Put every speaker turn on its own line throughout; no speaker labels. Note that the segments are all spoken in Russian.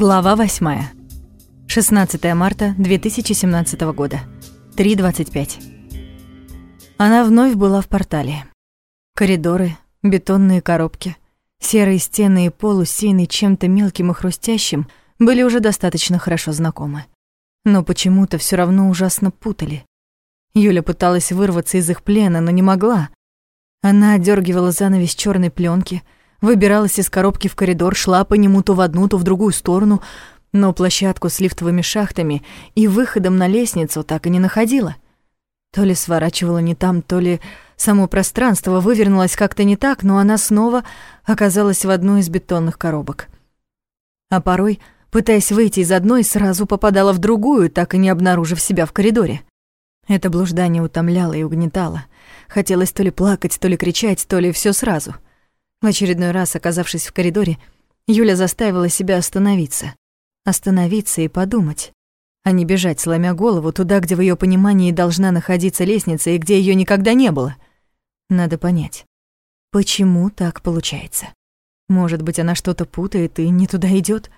Глава 8. 16 марта 2017 года. 3.25. Она вновь была в портале. Коридоры, бетонные коробки, серые стены и пол, усеянный чем-то мелким и хрустящим, были уже достаточно хорошо знакомы. Но почему-то все равно ужасно путали. Юля пыталась вырваться из их плена, но не могла. Она отдергивала занавес черной пленки, выбиралась из коробки в коридор, шла по нему то в одну, то в другую сторону, но площадку с лифтовыми шахтами и выходом на лестницу так и не находила. То ли сворачивала не там, то ли само пространство вывернулось как-то не так, но она снова оказалась в одной из бетонных коробок. А порой, пытаясь выйти из одной, сразу попадала в другую, так и не обнаружив себя в коридоре. Это блуждание утомляло и угнетало. Хотелось то ли плакать, то ли кричать, то ли все сразу — в очередной раз, оказавшись в коридоре, Юля заставила себя остановиться. Остановиться и подумать, а не бежать, сломя голову, туда, где в ее понимании должна находиться лестница и где ее никогда не было. Надо понять, почему так получается. Может быть, она что-то путает и не туда идет.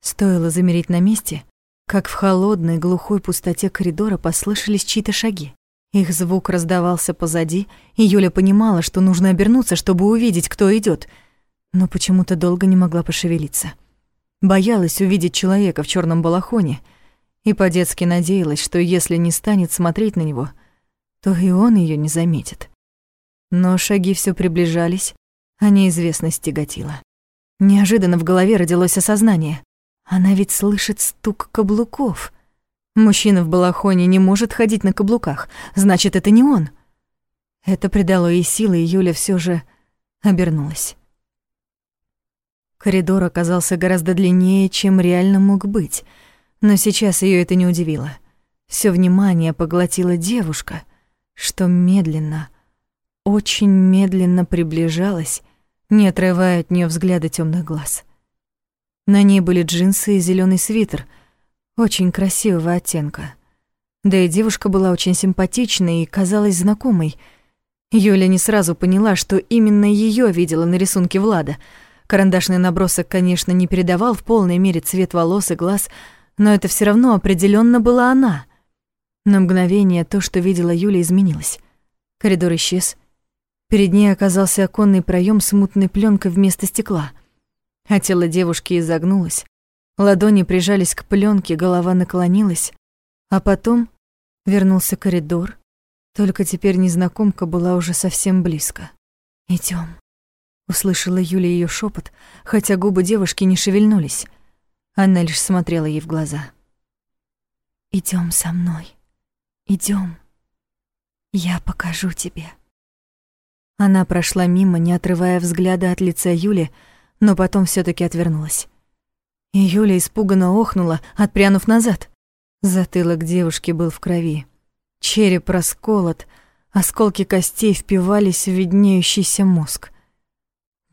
Стоило замереть на месте, как в холодной глухой пустоте коридора послышались чьи-то шаги. Их звук раздавался позади, и Юля понимала, что нужно обернуться, чтобы увидеть, кто идет, но почему-то долго не могла пошевелиться. Боялась увидеть человека в черном балахоне и по-детски надеялась, что если не станет смотреть на него, то и он ее не заметит. Но шаги все приближались, а неизвестность тяготила. Неожиданно в голове родилось осознание. Она ведь слышит стук каблуков — Мужчина в балахоне не может ходить на каблуках, значит, это не он. Это придало ей силы, и Юля все же обернулась. Коридор оказался гораздо длиннее, чем реально мог быть, но сейчас ее это не удивило. Все внимание поглотила девушка, что медленно, очень медленно приближалась, не отрывая от нее взгляда темных глаз. На ней были джинсы и зеленый свитер — очень красивого оттенка. Да и девушка была очень симпатичной и казалась знакомой. Юля не сразу поняла, что именно ее видела на рисунке Влада. Карандашный набросок, конечно, не передавал в полной мере цвет волос и глаз, но это все равно определенно была она. На мгновение то, что видела Юля, изменилось. Коридор исчез. Перед ней оказался оконный проем с мутной пленкой вместо стекла, а тело девушки изогнулось, Ладони прижались к пленке, голова наклонилась, а потом вернулся коридор. Только теперь незнакомка была уже совсем близко. Идем, услышала Юля ее шепот, хотя губы девушки не шевельнулись. Она лишь смотрела ей в глаза. Идем со мной. Идем. Я покажу тебе. Она прошла мимо, не отрывая взгляда от лица Юли, но потом все таки отвернулась. И Юля испуганно охнула, отпрянув назад. Затылок девушки был в крови. Череп расколот, осколки костей впивались в виднеющийся мозг.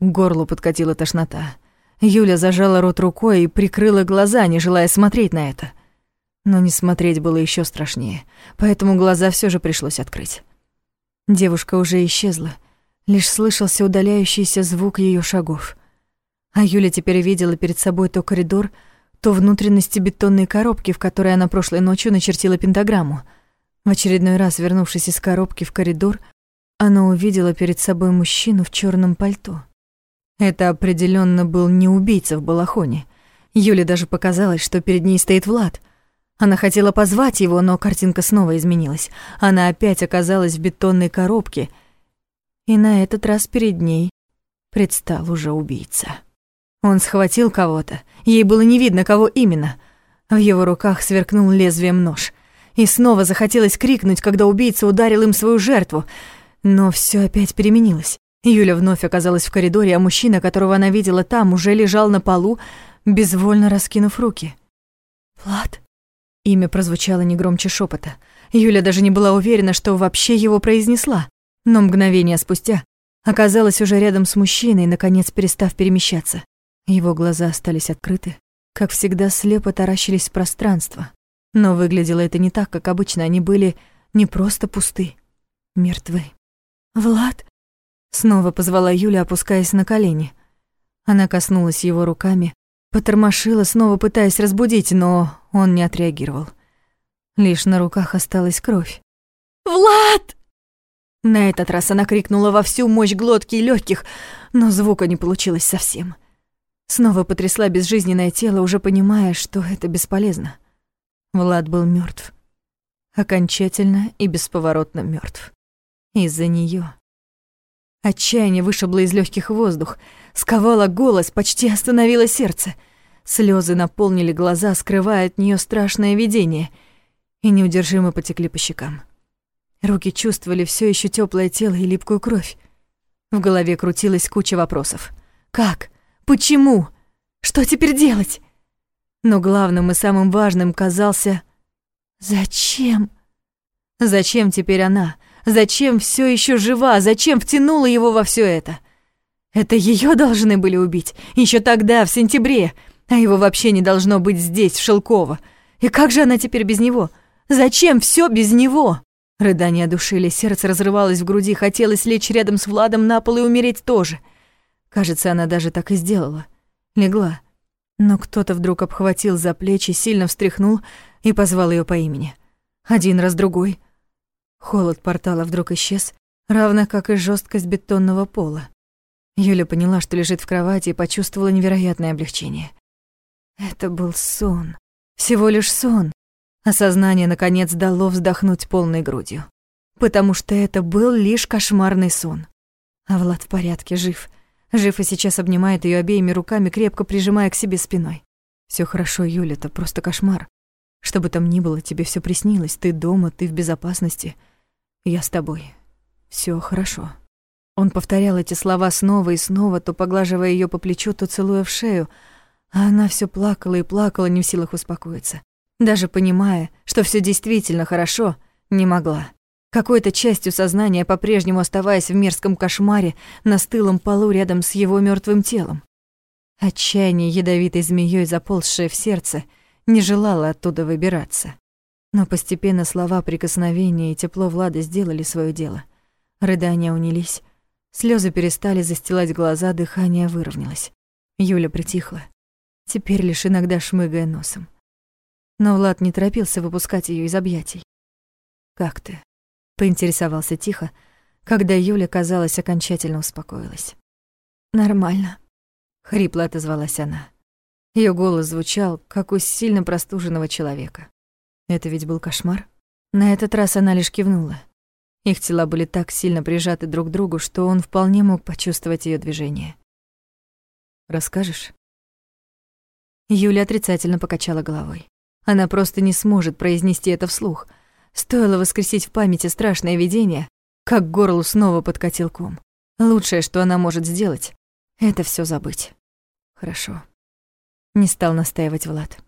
К горлу подкатила тошнота. Юля зажала рот рукой и прикрыла глаза, не желая смотреть на это. Но не смотреть было еще страшнее, поэтому глаза все же пришлось открыть. Девушка уже исчезла, лишь слышался удаляющийся звук ее шагов. А Юля теперь видела перед собой то коридор, то внутренности бетонной коробки, в которой она прошлой ночью начертила пентаграмму. В очередной раз, вернувшись из коробки в коридор, она увидела перед собой мужчину в черном пальто. Это определенно был не убийца в балахоне. Юле даже показалось, что перед ней стоит Влад. Она хотела позвать его, но картинка снова изменилась. Она опять оказалась в бетонной коробке, и на этот раз перед ней предстал уже убийца. Он схватил кого-то, ей было не видно, кого именно. В его руках сверкнул лезвием нож. И снова захотелось крикнуть, когда убийца ударил им свою жертву. Но все опять переменилось. Юля вновь оказалась в коридоре, а мужчина, которого она видела там, уже лежал на полу, безвольно раскинув руки. «Влад?» Имя прозвучало не громче шепота. Юля даже не была уверена, что вообще его произнесла. Но мгновение спустя оказалась уже рядом с мужчиной, наконец перестав перемещаться. Его глаза остались открыты, как всегда слепо таращились в пространство. Но выглядело это не так, как обычно, они были не просто пусты, мертвы. «Влад?» — снова позвала Юля, опускаясь на колени. Она коснулась его руками, Потормошила, снова пытаясь разбудить, но он не отреагировал. Лишь на руках осталась кровь. «Влад!» На этот раз она крикнула во всю мощь глотки и легких, но звука не получилось совсем. Снова потрясла безжизненное тело, уже понимая, что это бесполезно. Влад был мертв, Окончательно и бесповоротно мертв. Из-за нее. Отчаяние вышибло из легких воздух, сковало голос, почти остановило сердце. Слезы наполнили глаза, скрывая от нее страшное видение, и неудержимо потекли по щекам. Руки чувствовали все еще теплое тело и липкую кровь. В голове крутилась куча вопросов. Как? Почему? Что теперь делать? Но главным и самым важным казался «Зачем?» Зачем теперь она? Зачем все еще жива? Зачем втянула его во все это? Это ее должны были убить еще тогда, в сентябре, а его вообще не должно быть здесь, в Шелково. И как же она теперь без него? Зачем все без него? Рыдания душили, сердце разрывалось в груди, хотелось лечь рядом с Владом на пол и умереть тоже. Кажется, она даже так и сделала. Легла. Но кто-то вдруг обхватил за плечи, сильно встряхнул и позвал ее по имени. Один раз другой. Холод портала вдруг исчез, равно как и жесткость бетонного пола. Юля поняла, что лежит в кровати и почувствовала невероятное облегчение. Это был сон. Всего лишь сон. Осознание, наконец, дало вздохнуть полной грудью. Потому что это был лишь кошмарный сон. А Влад в порядке, жив. Жив сейчас обнимает ее обеими руками, крепко прижимая к себе спиной. Все хорошо, Юля, это просто кошмар. Что бы там ни было, тебе все приснилось. Ты дома, ты в безопасности. Я с тобой. Все хорошо». Он повторял эти слова снова и снова, то поглаживая ее по плечу, то целуя в шею, а она все плакала и плакала, не в силах успокоиться. Даже понимая, что все действительно хорошо, не могла. Какой-то частью сознания, по-прежнему оставаясь в мерзком кошмаре на стылом полу рядом с его мертвым телом. Отчаяние ядовитой змеей, заползшее в сердце, не желало оттуда выбираться. Но постепенно слова, прикосновения и тепло Влада сделали свое дело. Рыдания унились, слезы перестали застилать глаза, дыхание выровнялось. Юля притихла, теперь лишь иногда шмыгая носом. Но Влад не торопился выпускать ее из объятий. «Как ты?» — поинтересовался тихо, когда Юля, казалось, окончательно успокоилась. «Нормально», — хрипло отозвалась она. Ее голос звучал, как у сильно простуженного человека. Это ведь был кошмар. На этот раз она лишь кивнула. Их тела были так сильно прижаты друг к другу, что он вполне мог почувствовать ее движение. «Расскажешь?» Юля отрицательно покачала головой. Она просто не сможет произнести это вслух. Стоило воскресить в памяти страшное видение, как горлу снова подкатил ком. Лучшее, что она может сделать, это все забыть. Хорошо. Не стал настаивать Влад.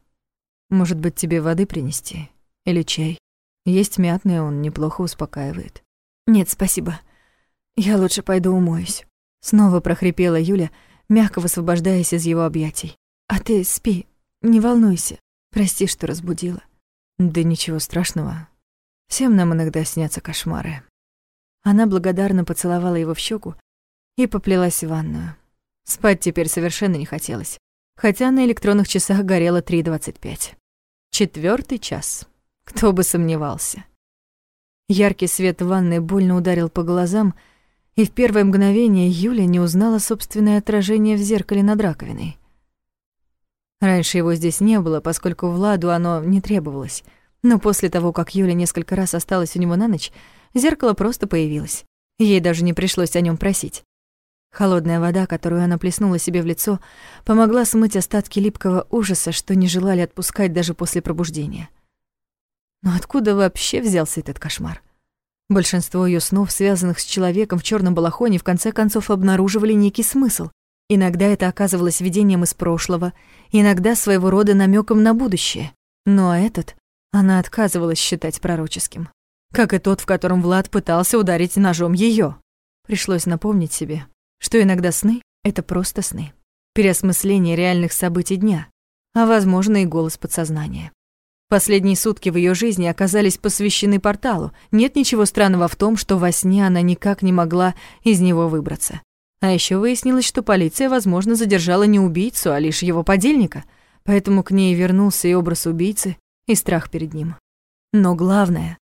Может быть, тебе воды принести? Или чай? Есть мятный, он неплохо успокаивает. Нет, спасибо. Я лучше пойду умоюсь. Снова прохрипела Юля, мягко высвобождаясь из его объятий. А ты спи, не волнуйся. Прости, что разбудила. Да ничего страшного. Всем нам иногда снятся кошмары. Она благодарно поцеловала его в щеку и поплелась в ванную. Спать теперь совершенно не хотелось, хотя на электронных часах горело 3.25. Четвертый час. Кто бы сомневался. Яркий свет в ванной больно ударил по глазам, и в первое мгновение Юля не узнала собственное отражение в зеркале над раковиной. Раньше его здесь не было, поскольку Владу оно не требовалось. Но после того, как Юля несколько раз осталась у него на ночь, зеркало просто появилось. Ей даже не пришлось о нем просить. Холодная вода, которую она плеснула себе в лицо, помогла смыть остатки липкого ужаса, что не желали отпускать даже после пробуждения. Но откуда вообще взялся этот кошмар? Большинство ее снов, связанных с человеком в черном балахоне, в конце концов обнаруживали некий смысл. Иногда это оказывалось видением из прошлого, иногда своего рода намеком на будущее. Но этот она отказывалась считать пророческим. Как и тот, в котором Влад пытался ударить ножом ее. Пришлось напомнить себе, что иногда сны — это просто сны. Переосмысление реальных событий дня, а, возможно, и голос подсознания. Последние сутки в ее жизни оказались посвящены порталу. Нет ничего странного в том, что во сне она никак не могла из него выбраться. А еще выяснилось, что полиция, возможно, задержала не убийцу, а лишь его подельника, поэтому к ней вернулся и образ убийцы, и страх перед ним. Но главное,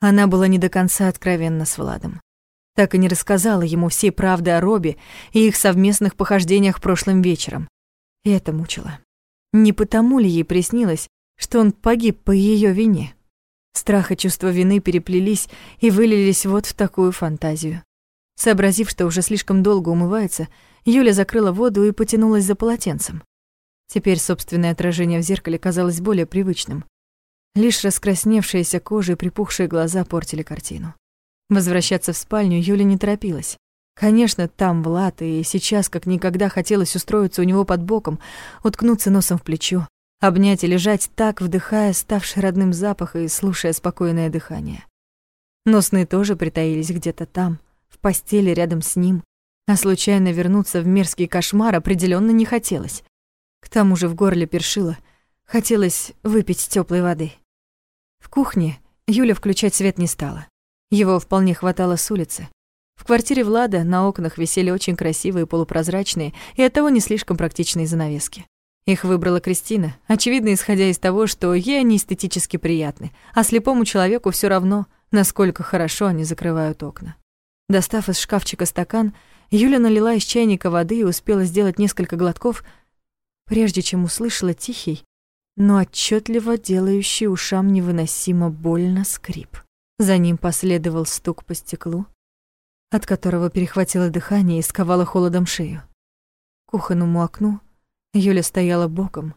она была не до конца откровенна с Владом. Так и не рассказала ему всей правды о Робе и их совместных похождениях прошлым вечером. И это мучило. Не потому ли ей приснилось, что он погиб по ее вине? Страх и чувство вины переплелись и вылились вот в такую фантазию. Сообразив, что уже слишком долго умывается, Юля закрыла воду и потянулась за полотенцем. Теперь собственное отражение в зеркале казалось более привычным. Лишь раскрасневшаяся кожа и припухшие глаза портили картину. Возвращаться в спальню Юля не торопилась. Конечно, там Влад, и сейчас как никогда хотелось устроиться у него под боком, уткнуться носом в плечо, обнять и лежать так, вдыхая ставший родным запах и слушая спокойное дыхание. Но сны тоже притаились где-то там, в постели рядом с ним, а случайно вернуться в мерзкий кошмар определенно не хотелось. К тому же в горле першило, хотелось выпить теплой воды. В кухне Юля включать свет не стала. Его вполне хватало с улицы. В квартире Влада на окнах висели очень красивые полупрозрачные и оттого не слишком практичные занавески. Их выбрала Кристина, очевидно, исходя из того, что ей они эстетически приятны, а слепому человеку все равно, насколько хорошо они закрывают окна. Достав из шкафчика стакан, Юля налила из чайника воды и успела сделать несколько глотков, прежде чем услышала тихий, но отчетливо делающий ушам невыносимо больно скрип. За ним последовал стук по стеклу, от которого перехватило дыхание и сковало холодом шею. Кухонному окну Юля стояла боком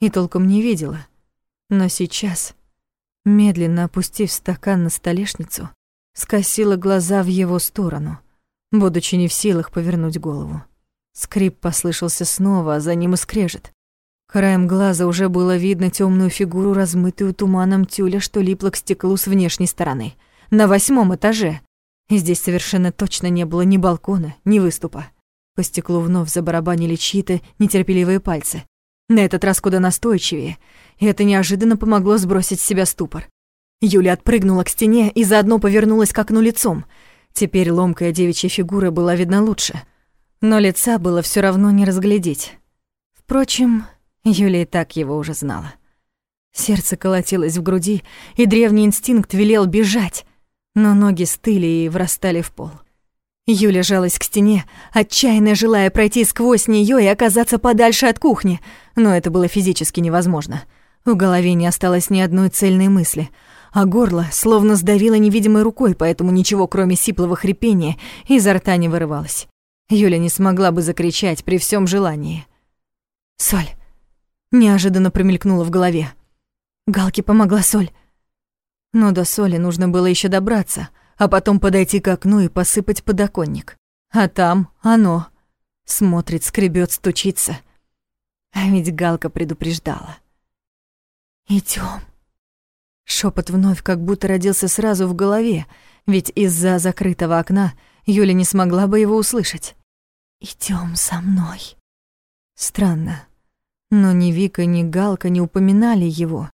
и толком не видела, но сейчас, медленно опустив стакан на столешницу, скосила глаза в его сторону, будучи не в силах повернуть голову. Скрип послышался снова, а за ним и скрежет. Краем глаза уже было видно темную фигуру, размытую туманом тюля, что липла к стеклу с внешней стороны. На восьмом этаже. Здесь совершенно точно не было ни балкона, ни выступа. По стеклу вновь забарабанили чьи-то нетерпеливые пальцы. На этот раз куда настойчивее, и это неожиданно помогло сбросить с себя ступор. Юля отпрыгнула к стене и заодно повернулась к окну лицом. Теперь ломкая девичья фигура была видна лучше. Но лица было все равно не разглядеть. Впрочем, Юля и так его уже знала. Сердце колотилось в груди, и древний инстинкт велел бежать, но ноги стыли и врастали в пол. Юля жалась к стене, отчаянно желая пройти сквозь нее и оказаться подальше от кухни, но это было физически невозможно. В голове не осталось ни одной цельной мысли, а горло словно сдавило невидимой рукой, поэтому ничего, кроме сиплого хрипения, изо рта не вырывалось. Юля не смогла бы закричать при всем желании. «Соль!» — неожиданно промелькнула в голове. Галке помогла соль. Но до соли нужно было еще добраться — а потом подойти к окну и посыпать подоконник. А там оно. Смотрит, скребет, стучится. А ведь Галка предупреждала. Идем. Шепот вновь как будто родился сразу в голове, ведь из-за закрытого окна Юля не смогла бы его услышать. Идем со мной. Странно, но ни Вика, ни Галка не упоминали его.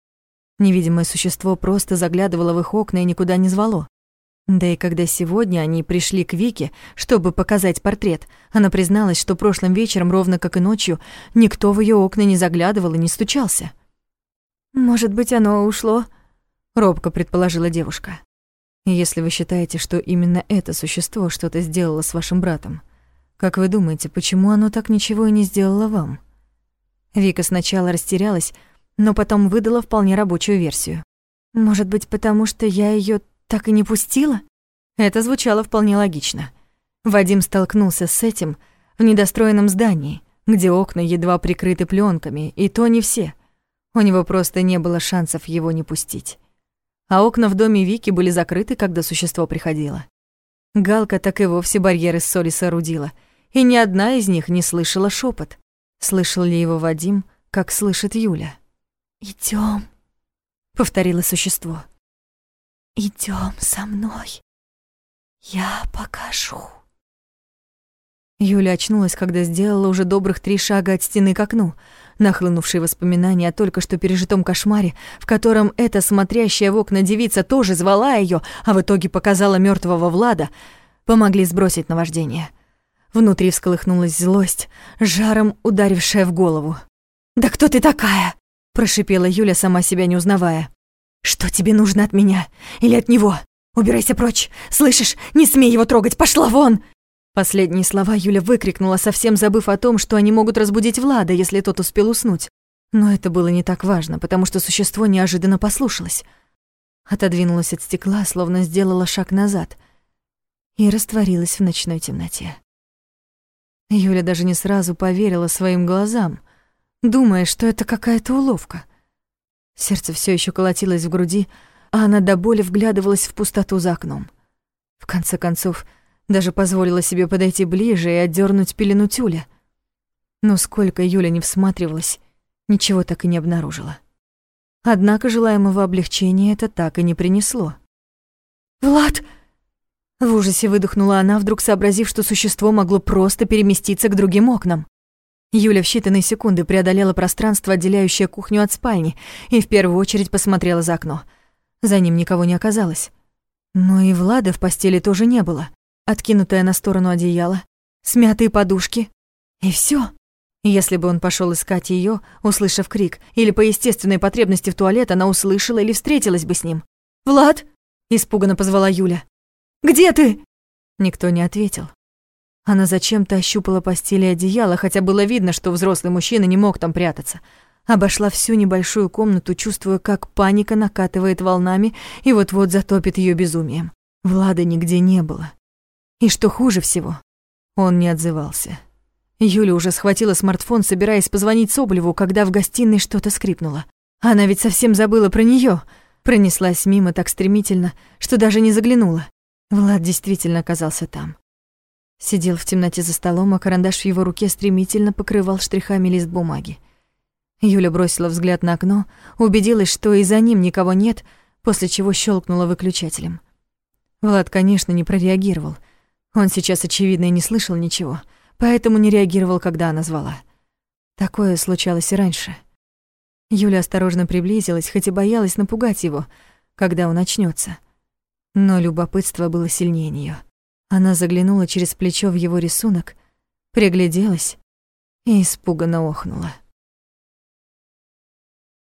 Невидимое существо просто заглядывало в их окна и никуда не звало. Да и когда сегодня они пришли к Вике, чтобы показать портрет, она призналась, что прошлым вечером, ровно как и ночью, никто в ее окна не заглядывал и не стучался. «Может быть, оно ушло?» — робко предположила девушка. «Если вы считаете, что именно это существо что-то сделало с вашим братом, как вы думаете, почему оно так ничего и не сделало вам?» Вика сначала растерялась, но потом выдала вполне рабочую версию. «Может быть, потому что я ее так и не пустила? Это звучало вполне логично. Вадим столкнулся с этим в недостроенном здании, где окна едва прикрыты пленками, и то не все. У него просто не было шансов его не пустить. А окна в доме Вики были закрыты, когда существо приходило. Галка так и вовсе барьеры с соли соорудила, и ни одна из них не слышала шепот. Слышал ли его Вадим, как слышит Юля? Идем, повторило существо. Идем со мной. Я покажу. Юля очнулась, когда сделала уже добрых три шага от стены к окну. Нахлынувшие воспоминания о только что пережитом кошмаре, в котором эта смотрящая в окна девица тоже звала ее, а в итоге показала мертвого Влада, помогли сбросить наваждение. Внутри всколыхнулась злость, жаром ударившая в голову. «Да кто ты такая?» – прошипела Юля, сама себя не узнавая. «Что тебе нужно от меня? Или от него? Убирайся прочь! Слышишь? Не смей его трогать! Пошла вон!» Последние слова Юля выкрикнула, совсем забыв о том, что они могут разбудить Влада, если тот успел уснуть. Но это было не так важно, потому что существо неожиданно послушалось. Отодвинулось от стекла, словно сделало шаг назад и растворилось в ночной темноте. Юля даже не сразу поверила своим глазам, думая, что это какая-то уловка. Сердце все еще колотилось в груди, а она до боли вглядывалась в пустоту за окном. В конце концов, даже позволила себе подойти ближе и отдернуть пелену тюля. Но сколько Юля не всматривалась, ничего так и не обнаружила. Однако желаемого облегчения это так и не принесло. «Влад!» В ужасе выдохнула она, вдруг сообразив, что существо могло просто переместиться к другим окнам. Юля в считанные секунды преодолела пространство, отделяющее кухню от спальни, и в первую очередь посмотрела за окно. За ним никого не оказалось. Но и Влада в постели тоже не было. Откинутая на сторону одеяло, смятые подушки. И все. Если бы он пошел искать ее, услышав крик, или по естественной потребности в туалет, она услышала или встретилась бы с ним. «Влад!» – испуганно позвала Юля. Где ты?» Никто не ответил. Она зачем-то ощупала постели и одеяло, хотя было видно, что взрослый мужчина не мог там прятаться. Обошла всю небольшую комнату, чувствуя, как паника накатывает волнами и вот-вот затопит ее безумием. Влада нигде не было. И что хуже всего, он не отзывался. Юля уже схватила смартфон, собираясь позвонить Соболеву, когда в гостиной что-то скрипнуло. Она ведь совсем забыла про нее. Пронеслась мимо так стремительно, что даже не заглянула. Влад действительно оказался там. Сидел в темноте за столом, а карандаш в его руке стремительно покрывал штрихами лист бумаги. Юля бросила взгляд на окно, убедилась, что и за ним никого нет, после чего щелкнула выключателем. Влад, конечно, не прореагировал. Он сейчас, очевидно, и не слышал ничего, поэтому не реагировал, когда она звала. Такое случалось и раньше. Юля осторожно приблизилась, хоть и боялась напугать его, когда он очнется. Но любопытство было сильнее неё. Она заглянула через плечо в его рисунок, пригляделась и испуганно охнула.